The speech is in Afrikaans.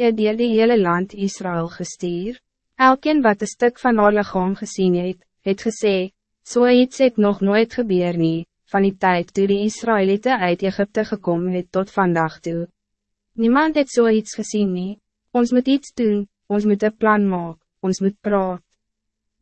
Jy deel die hele land Israël gestuur. Elkeen wat een stuk van haar lichaam gezien het, het gesê, so iets het nog nooit gebeur nie, van die tijd toe die Israëlieten uit Egypte gekomen het tot vandaag toe. Niemand het so iets gezien nie. Ons moet iets doen, ons moet een plan maken, ons moet praat.